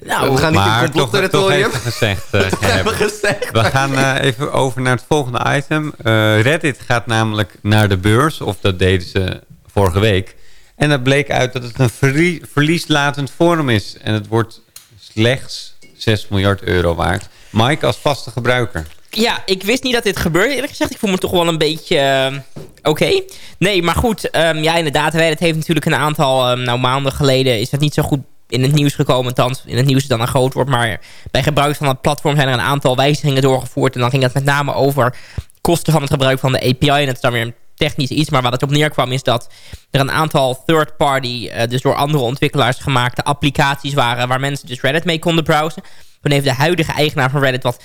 Nou, we gaan niet in maar toch, toch complotterritorium. gezegd. eh, We hebben gezegd. We gaan eh, even over naar het volgende item. Eh, Reddit gaat namelijk naar de beurs. Of dat deden ze vorige week. En dat bleek uit dat het een verlie- verlieslatend forum is. En het wordt slechts 6 miljard euro waard. Mike als vaste gebruiker. Ja, ik wist niet dat dit gebeurde. Eerlijk gezegd, ik voel me toch wel een beetje... eh, Oké. Nee, maar goed. ehm, ja, inderdaad. Reddit heeft natuurlijk een aantal... ehm, nou, maanden geleden is dat niet zo goed in het nieuws gekomen. Althans, in het nieuws is dan een groot wordt. Maar bij gebruik van het platform zijn er een aantal wijzigingen doorgevoerd. En dan ging het met name over kosten van het gebruik van de API. En dat is dan weer een technisch iets. Maar waar het op neerkwam is dat er een aantal third-party... eh, dus door andere ontwikkelaars gemaakte applicaties waren... waar mensen dus Reddit mee konden browsen. Toen heeft de huidige eigenaar van Reddit wat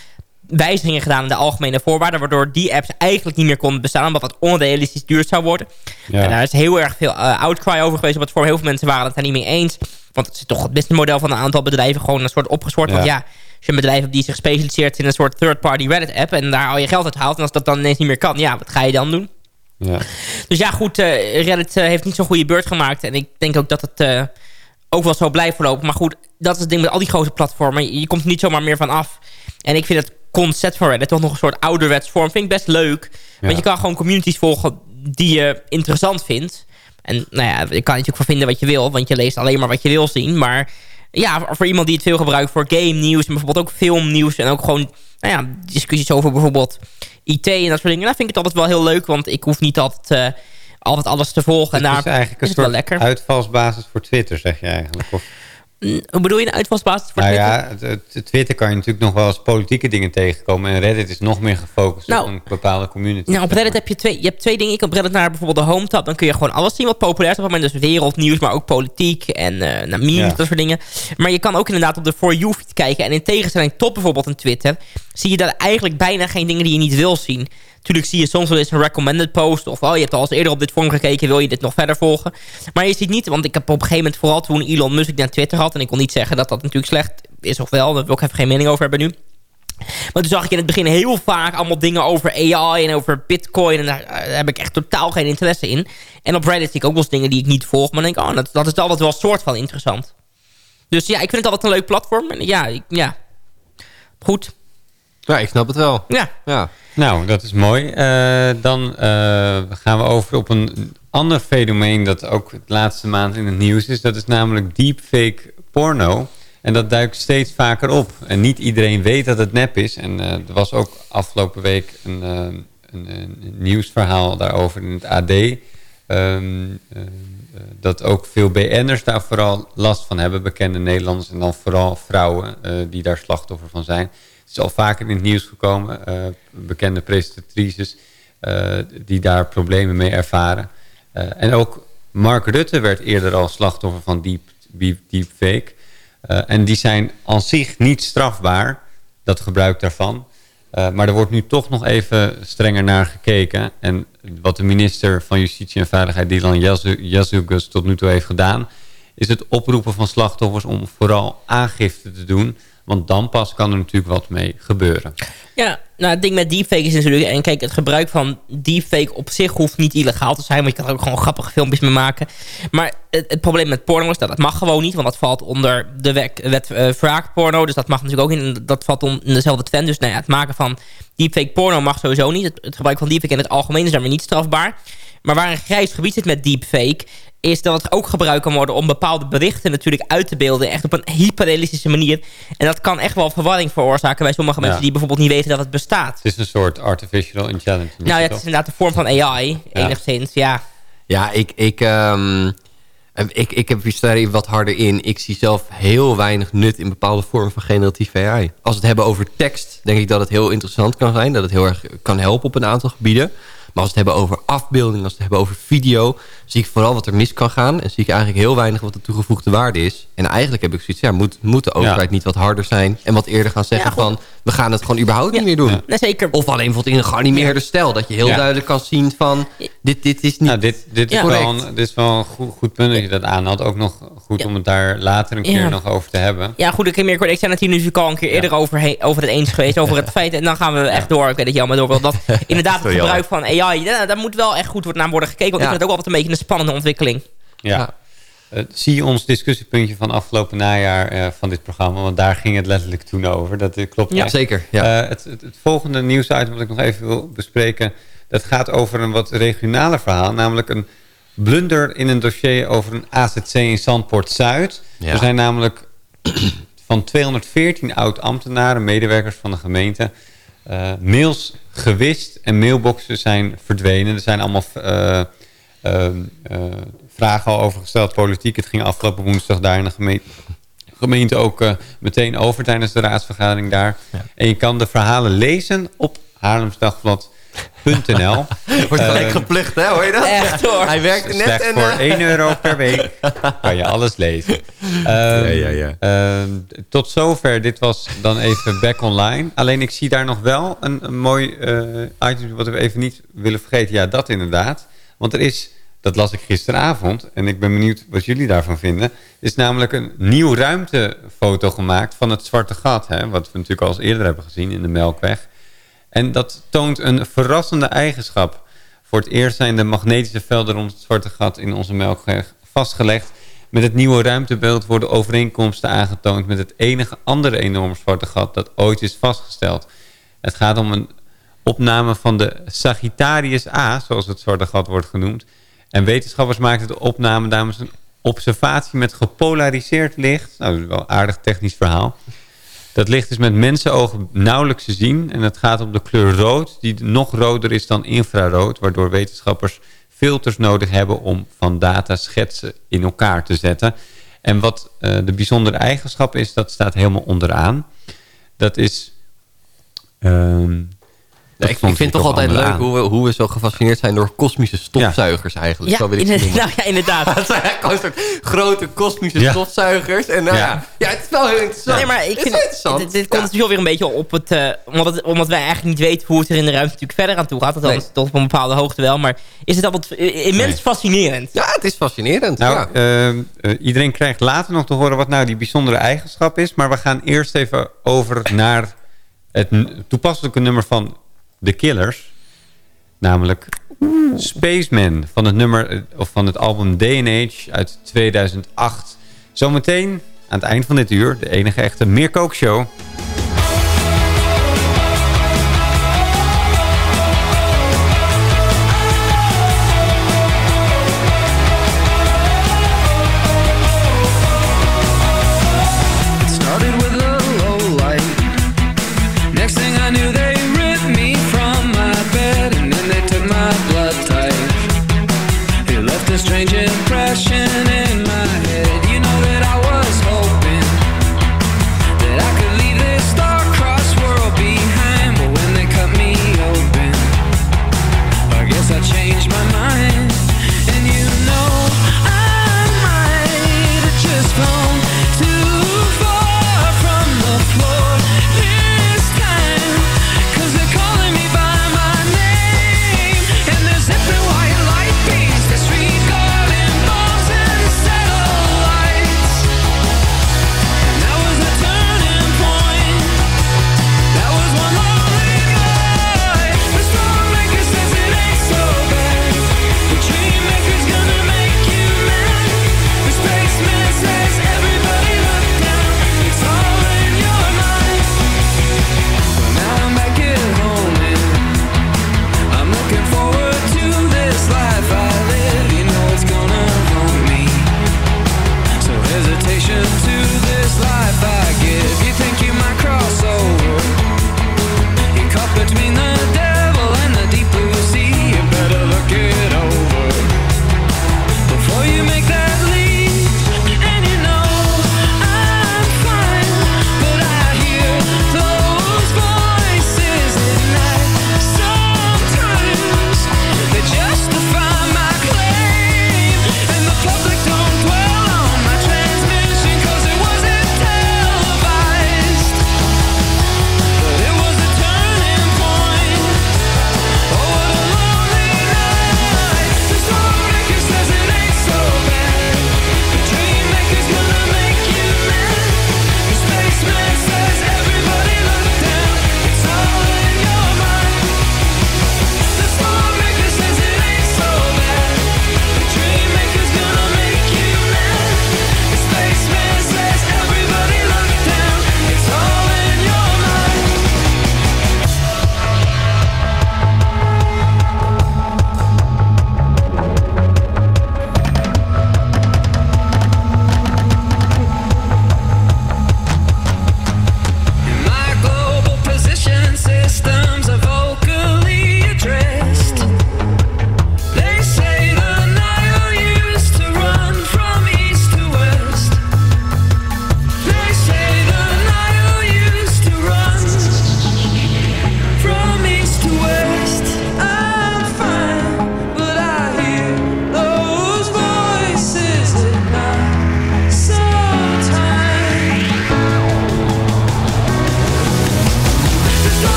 wijzigingen gedaan in de algemene voorwaarden... waardoor die apps eigenlijk niet meer konden bestaan... omdat het onrealistisch duur zou worden. Ja. En daar is heel erg veel eh, outcry over geweest het forum. Heel veel mensen waren het daar niet mee eens. Want het is toch het businessmodel van een aantal bedrijven... gewoon een soort opgeschort. Want Ja. ja, als je een bedrijf hebt die zich specialiseert... in een soort third-party Reddit-app... en daar al je geld uit haalt... en als dat dan ineens niet meer kan... ja, wat ga je dan doen? Ja. Dus ja, goed, eh, Reddit eh, heeft niet zo'n goede beurt gemaakt. En ik denk ook dat het ook wel zo blijft verlopen. Maar goed, dat is het ding met al die grote platformen. Je, je komt er niet zomaar meer van af. En ik vind het concept van Reddit toch nog een soort ouderwets vorm. Vind ik best leuk. Want je kan gewoon communities volgen die je interessant vindt. En nou ja, je kan natuurlijk van vinden wat je wil. Want je leest alleen maar wat je wil zien. Maar ja, voor iemand die het veel gebruikt voor game nieuws... en bijvoorbeeld ook filmnieuws... en ook gewoon nou ja, discussies over bijvoorbeeld IT en dat soort dingen... dan vind ik het altijd wel heel leuk. Want ik hoef niet altijd, eh, altijd alles te volgen. En Het daar is eigenlijk een is soort uitvalsbasis voor Twitter, zeg je eigenlijk. Of, Hoe bedoel je een uitvalsbasis voor nou Twitter? ja, Twitter kan je natuurlijk nog wel eens politieke dingen tegenkomen. En Reddit is nog meer gefocust Nou, op een bepaalde community. Nou, op Reddit heb je twee, je hebt twee dingen. Ik op Reddit naar bijvoorbeeld de home tab. Dan kun je gewoon alles zien wat populair is op het moment. Dus wereldnieuws, maar ook politiek en nou, memes, Ja. dat soort dingen. Maar je kan ook inderdaad op de For You feed kijken. En in tegenstelling tot bijvoorbeeld een Twitter... zie je daar eigenlijk bijna geen dingen die je niet wil zien. Natuurlijk zie je soms wel eens een recommended post... of oh, je hebt al eens eerder op dit forum gekeken... wil je dit nog verder volgen? Maar je ziet niet, want ik heb op een gegeven moment... vooral toen Elon Musk naar Twitter had... en ik wil niet zeggen dat dat natuurlijk slecht is of wel... daar wil ik even geen mening over hebben nu... Maar toen zag ik in het begin heel vaak allemaal dingen over AI en over bitcoin. En daar, eh, heb ik echt totaal geen interesse in. En op Reddit zie ik ook wel eens dingen die ik niet volg. Maar dan denk ik, oh, dat, dat is altijd wel een soort van interessant. Dus ja, ik vind het altijd een leuk platform. En ja, ik- ja. goed. Ja, ik snap het wel. Ja. ja. Nou, dat is mooi. Eh, dan eh, gaan we over op een ander fenomeen dat ook de laatste maand in het nieuws is. Dat is namelijk deepfake porno. En dat duikt steeds vaker op. En niet iedereen weet dat het nep is. En eh, er was ook afgelopen week een, een, een nieuwsverhaal daarover in het AD. Ehm, eh, dat ook veel BN'ers daar vooral last van hebben. Bekende Nederlanders en dan vooral vrouwen eh, die daar slachtoffer van zijn. Is al vaker in het nieuws gekomen. eh, bekende presentatrices eh, die daar problemen mee ervaren. Eh, en ook Mark Rutte werd eerder al slachtoffer van deep, deep, deepfake. En die zijn aan zich niet strafbaar, dat gebruik daarvan. Maar er wordt nu toch nog even strenger naar gekeken. En wat de minister van Justitie en Veiligheid, Dylan Jazugus, tot nu toe heeft gedaan... is het oproepen van slachtoffers om vooral aangifte te doen. Want dan pas kan er natuurlijk wat mee gebeuren. Ja, nou het ding met deepfake is natuurlijk... En kijk, het gebruik van deepfake op zich hoeft niet illegaal te zijn. Want je kan er ook gewoon grappige filmpjes mee maken. Maar het, probleem met porno is dat dat mag gewoon niet. Want dat valt onder de wet, eh, wraakporno. Dus dat mag natuurlijk ook in. Dat valt in dezelfde trend. Dus nou ja, het maken van deepfake porno mag sowieso niet. Het, het gebruik van deepfake in het algemeen is daarmee niet strafbaar. Maar waar een grijs gebied zit met deepfake is dat het ook gebruikt kan worden om bepaalde berichten natuurlijk uit te beelden. Echt op een hyperrealistische manier. En dat kan echt wel verwarring veroorzaken bij sommige mensen die bijvoorbeeld niet weten dat het bestaat. Het is een soort artificial intelligence. Nou ja, het is inderdaad een vorm van AI, enigszins, ja. Ja, ik, ik, ehm, ik, ik heb hier even wat harder in. Ik zie zelf heel weinig nut in bepaalde vormen van generatieve AI. Als we het hebben over tekst, denk ik dat het heel interessant kan zijn. Dat het heel erg kan helpen op een aantal gebieden. Maar als we het hebben over afbeelding, als we het hebben over video... zie ik vooral wat er mis kan gaan. En zie ik eigenlijk heel weinig wat de toegevoegde waarde is. En eigenlijk heb ik zoiets, ja, moet, moet de overheid niet wat harder zijn... en wat eerder gaan zeggen van, we gaan het gewoon überhaupt niet meer doen. Nee, zeker. Of alleen bijvoorbeeld in een geanimeerde stijl. Dat je heel Ja. duidelijk kan zien van, dit, dit is niet Nou, dit, dit, is Ja. wel correct. een, dit is wel een goed, goed punt dat je dat aanhaalt. Ook nog goed om het daar later een keer Ja. nog over te hebben. Ja, goed, ik, heb meer, ik zijn het hier natuurlijk al een keer eerder over, he- over het eens geweest. Over het feit, en dan gaan we echt door. Ik weet dat je allemaal door wil. Dat inderdaad het gebruik van AI, daar moet wel echt goed wordt naar worden gekeken. Want Ja. ik vind het ook altijd een beetje een spannende ontwikkeling. Ja. Ja. Eh, zie je ons discussiepuntje van afgelopen najaar eh, van dit programma? Want daar ging het letterlijk toen over. Dat eh, klopt. Ja, zeker. Ja. Eh, het, het, het volgende nieuwsitem wat ik nog even wil bespreken... dat gaat over een wat regionaler verhaal. Namelijk een blunder in een dossier over een AZC in Zandpoort Zuid. Ja. Er zijn namelijk van 214 oud-ambtenaren, medewerkers van de gemeente... eh, mails gewist en mailboxen zijn verdwenen. Er zijn allemaal vragen al over gesteld, politiek. Het ging afgelopen woensdag daar in de gemeente, gemeente ook eh, meteen over tijdens de raadsvergadering daar. En je kan de verhalen lezen op haarlemsdagblad.nl. Wordt gelijk Eh, geplucht, hè? Hoor je dat? Echt hoor. Hij werkte net en... voor eh, 1 euro per week kan je alles lezen. Ehm, ja, ja. ehm, tot zover. Dit was dan even back online. Alleen ik zie daar nog wel een, een mooi eh, item wat we even niet willen vergeten. Ja, dat inderdaad. Want er is, dat las ik gisteravond... en ik ben benieuwd wat jullie daarvan vinden... is namelijk een nieuw ruimtefoto gemaakt van het Zwarte Gat. Hè, wat we natuurlijk al eens eerder hebben gezien in de Melkweg. En dat toont een verrassende eigenschap. Voor het eerst zijn de magnetische velden rond het zwarte gat in onze melkweg vastgelegd. Met het nieuwe ruimtebeeld worden overeenkomsten aangetoond met het enige andere enorme zwarte gat dat ooit is vastgesteld. Het gaat om een opname van de Sagittarius A, zoals het zwarte gat wordt genoemd. En wetenschappers maakten de opname dames een observatie met gepolariseerd licht. Nou, dat is wel een aardig technisch verhaal. Dat licht is met mensenogen nauwelijks te zien. En het gaat om de kleur rood, die nog roder is dan infrarood. Waardoor wetenschappers filters nodig hebben om van data schetsen in elkaar te zetten. En wat eh, de bijzondere eigenschap is, dat staat helemaal onderaan. Dat is... ehm, ik, ik, vind toch altijd leuk hoe we, hoe we, zo gefascineerd zijn door kosmische stofzuigers eigenlijk. Ja, zo wil ik inderdaad, nou, ja, inderdaad. zijn gewoon soort grote kosmische stofzuigers. En nou, ja. ja, het is wel heel interessant. Nee, maar ik. Dit, komt natuurlijk dus weer een beetje op het... Eh, omdat, omdat wij eigenlijk niet weten hoe het er in de ruimte natuurlijk verder aan toe gaat. Dat nee. tot op een bepaalde hoogte wel. Maar is het altijd eh, immens fascinerend? Ja, het is fascinerend. Nou, ehm, eh, iedereen krijgt later nog te horen wat nou die bijzondere eigenschap is. Maar we gaan eerst even over naar het toepasselijke nummer van The Killers. Namelijk Spaceman van het, nummer, eh, of van het album Day and Age uit 2008. Zometeen aan het eind van dit uur de enige echte Meer Show.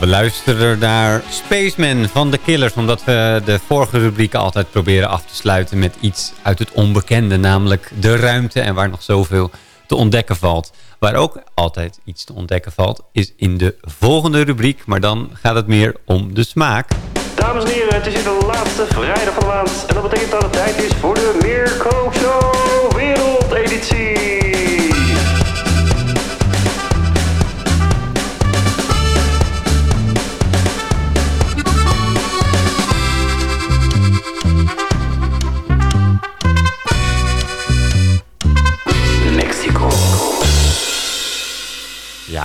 We luisteren naar Spaceman van de Killers. Omdat we de vorige rubrieken altijd proberen af te sluiten met iets uit het onbekende. Namelijk de ruimte en waar nog zoveel te ontdekken valt. Waar ook altijd iets te ontdekken valt is in de volgende rubriek. Maar dan gaat het meer om de smaak. Dames en heren, het is de laatste vrijdag van de maand. En dat betekent dat het tijd is voor de Meer Show Wereldeditie.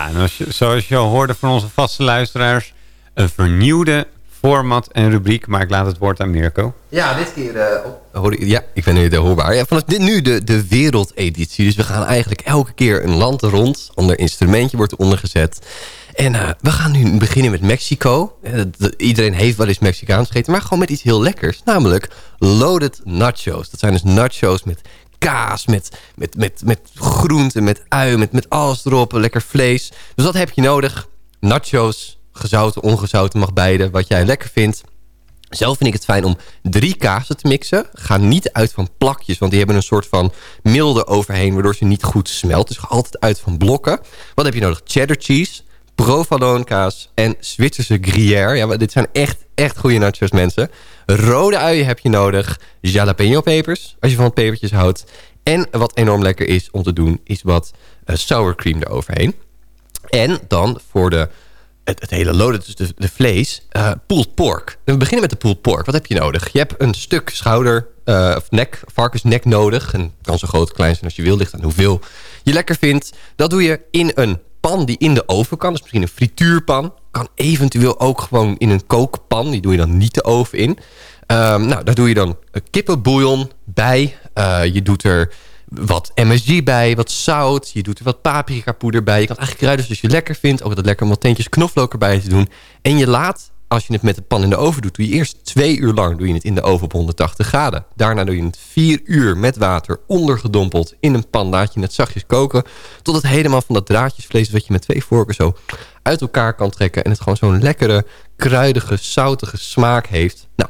Je, zoals je al hoorde van onze vaste luisteraars... een vernieuwde format en rubriek. Maar ik laat het woord aan Mirko. Ja, dit keer... eh, hoor ik- ja, ik ben nu de hoorbaar. Ja, vanaf dit nu de, de wereldeditie. Dus we gaan eigenlijk elke keer een land rond. Ander instrumentje wordt eronder gezet. En eh, we gaan nu beginnen met Mexico. Eh, iedereen heeft wel eens Mexicaans gegeten. Maar gewoon met iets heel lekkers. Namelijk loaded nachos. Dat zijn dus nachos met kaas, met, met, met, met groenten, met ui, met, met alles erop. Lekker vlees. Dus wat heb je nodig? Nachos, gezouten, ongezouten, mag beide. Wat jij lekker vindt. Zelf vind ik het fijn om drie kazen te mixen. Ga niet uit van plakjes, want die hebben een soort van milde overheen... waardoor ze niet goed smelt. Dus ga altijd uit van blokken. Wat heb je nodig? Cheddar cheese, provolone kaas en Zwitserse gruyère. Ja, dit zijn echt, echt goede nachos, mensen. Rode uien heb je nodig. Jalapeno pepers, als je van pepertjes houdt. En wat enorm lekker is om te doen, is wat eh, sour cream eroverheen. En dan voor de, het, hele loaded, dus de, vlees, eh pulled pork. We beginnen met de pulled pork. Wat heb je nodig? Je hebt een stuk schouder eh, of nek, varkensnek nodig. En kan zo groot klein zijn als je wil. Ligt aan hoeveel je lekker vindt. Dat doe je in een pan die in de oven kan. Dus misschien een frituurpan. Kan eventueel ook gewoon in een kookpan. Die doe je dan niet de oven in. Ehm, nou, daar doe je dan kippenbouillon bij. Eh, je doet er wat MSG bij, wat zout. Je doet er wat paprika poeder bij. Je kan eigenlijk kruiden zoals je lekker vindt. Ook dat lekker om wat teentjes knoflook erbij te doen. En je laat, als je het met de pan in de oven doet... doe je eerst twee uur lang doe je het in de oven op 180 graden. Daarna doe je het vier uur met water ondergedompeld in een pan. Laat je het zachtjes koken. Tot het helemaal van dat draadjesvlees... wat je met twee vorken zo uit elkaar kan trekken. En het gewoon zo'n lekkere, kruidige, zoutige smaak heeft. Nou,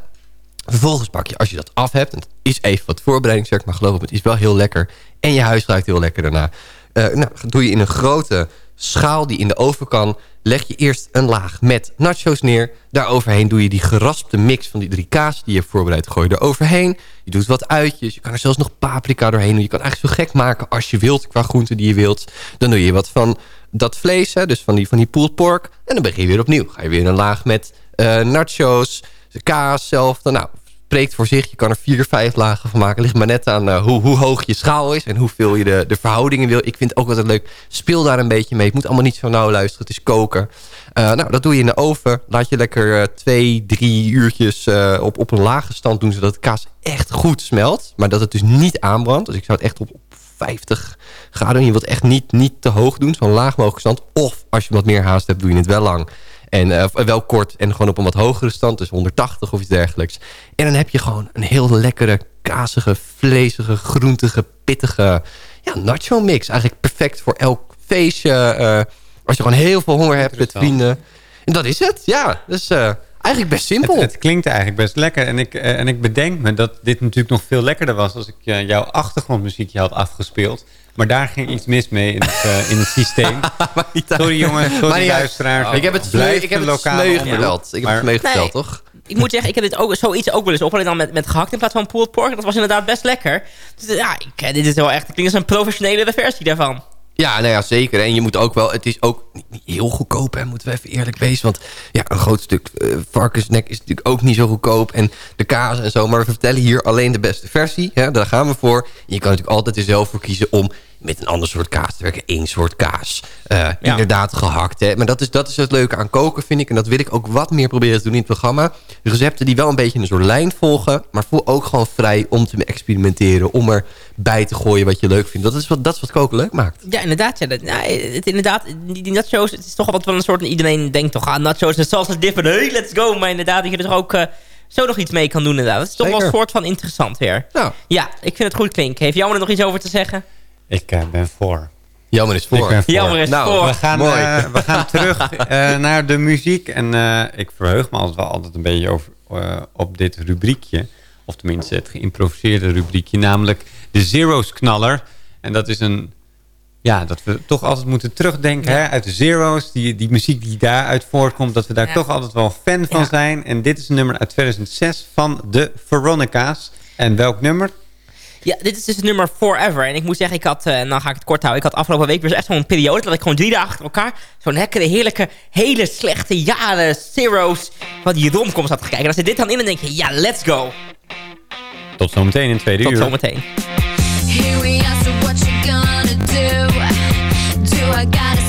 Vervolgens pak je, als je dat af hebt... en het is even wat voorbereidingswerk... maar geloof me, het is wel heel lekker. En je huis ruikt heel lekker daarna. Eh, nou, doe je in een grote schaal die in de oven kan... leg je eerst een laag met nachos neer. Daaroverheen doe je die geraspte mix van die drie kaas... die je hebt voorbereid, gooi je er overheen. Je doet wat uitjes. Je kan er zelfs nog paprika doorheen doen. Je kan eigenlijk zo gek maken als je wilt... qua groenten die je wilt. Dan doe je wat van dat vlees, hè, dus van die, van die pulled pork. En dan begin je weer opnieuw. Ga je weer een laag met eh, nachos, kaas zelf. Nou, spreekt voor zich. Je kan er vier, vijf lagen van maken. Ligt maar net aan eh, hoe, hoe hoog je schaal is... en hoeveel je de, de verhoudingen wil. Ik vind het ook altijd leuk. Speel daar een beetje mee. Het moet allemaal niet zo nauw luisteren. Het is koken. Eh, nou, dat doe je in de oven. Laat je lekker eh, twee, drie uurtjes op, op een lage stand doen... zodat de kaas echt goed smelt. Maar dat het dus niet aanbrandt. Dus ik zou het echt op, op 50 graden. Je wilt echt niet, niet te hoog doen. Zo'n laag mogelijk stand. Of als je wat meer haast hebt, doe je het wel lang. En eh, wel kort en gewoon op een wat hogere stand. Dus 180 of iets dergelijks. En dan heb je gewoon een heel lekkere, kazige, vlezige, groentige, pittige ja, nacho mix. Eigenlijk perfect voor elk feestje. eh, als je gewoon heel veel honger hebt met vrienden. En dat is het, ja. Dus eh, eigenlijk best simpel. Het, het klinkt eigenlijk best lekker. En ik, eh, en ik bedenk me dat dit natuurlijk nog veel lekkerder was... als ik eh, jouw achtergrondmuziekje had afgespeeld. Maar daar ging iets mis mee in het, eh, in het systeem. sorry jongens, sorry luisteraars. Ik heb het smeu- ik heb het verteld. Ik heb het verteld, Nee. toch? Ik moet zeggen, ik heb dit ook, zoiets ook wel eens op. Alleen dan met, met gehakt in plaats van pulled pork. Dat was inderdaad best lekker. Dus ja, ik, eh, dit is wel echt... Het klinkt als een professionele versie daarvan. Ja, nou ja, zeker. En je moet ook wel... Het is ook niet, heel goedkoop, hè, moeten we even eerlijk wezen. Want ja, een groot stuk eh, varkensnek is natuurlijk ook niet zo goedkoop. En de kaas en zo. Maar we vertellen hier alleen de beste versie. Hè, daar gaan we voor. Je kan natuurlijk altijd er zelf voor kiezen om met een ander soort kaas te werken. Eén soort kaas. Eh, Inderdaad gehakt. Hè. Maar dat is, dat is het leuke aan koken, vind ik. En dat wil ik ook wat meer proberen te doen in het programma. Recepten die wel een beetje een soort lijn volgen. Maar voel ook gewoon vrij om te experimenteren. Om erbij te gooien wat je leuk vindt. Dat is wat, dat is wat koken leuk maakt. Ja, inderdaad. Ja, dat, nou, het, inderdaad die, die nachos, het is toch altijd wel een soort... Iedereen denkt toch, ah, nachos en salsa en hey, let's go. Maar inderdaad, dat je er ook eh, zo nog iets mee kan doen inderdaad. Dat is toch wel een soort van interessant weer. Nou. Ja, ik vind het goed klinken. Heeft Jammer er nog iets over te zeggen? Ik eh, ben voor. Jammer is Ik voor. ben voor. Jammer is Nou, voor. We gaan, Mooi. eh, we gaan terug eh, naar de muziek. En eh, ik verheug me altijd wel altijd een beetje over, eh, op dit rubriekje. Of tenminste het geïmproviseerde rubriekje. Namelijk de Zero's knaller. En dat is een... Ja, dat we toch altijd moeten terugdenken hè, uit de Zero's. Die, die muziek die daaruit voortkomt. Dat we daar Ja. toch altijd wel fan van Ja. zijn. En dit is een nummer uit 2006 van de Veronica's. En welk nummer? Ja, dit is dus het nummer Forever. En ik moet zeggen, ik had, eh nou ga ik het kort houden. Ik had afgelopen week weer echt zo'n periode dat ik gewoon drie dagen achter elkaar zo'n lekkere, heerlijke, hele slechte jaren zero's van die romcoms had gekeken. En als je dit dan in, dan denk je, ja, let's go. Tot zometeen in het tweede Tot uur. zometeen. Here we are, so what you gonna do? Do I gotta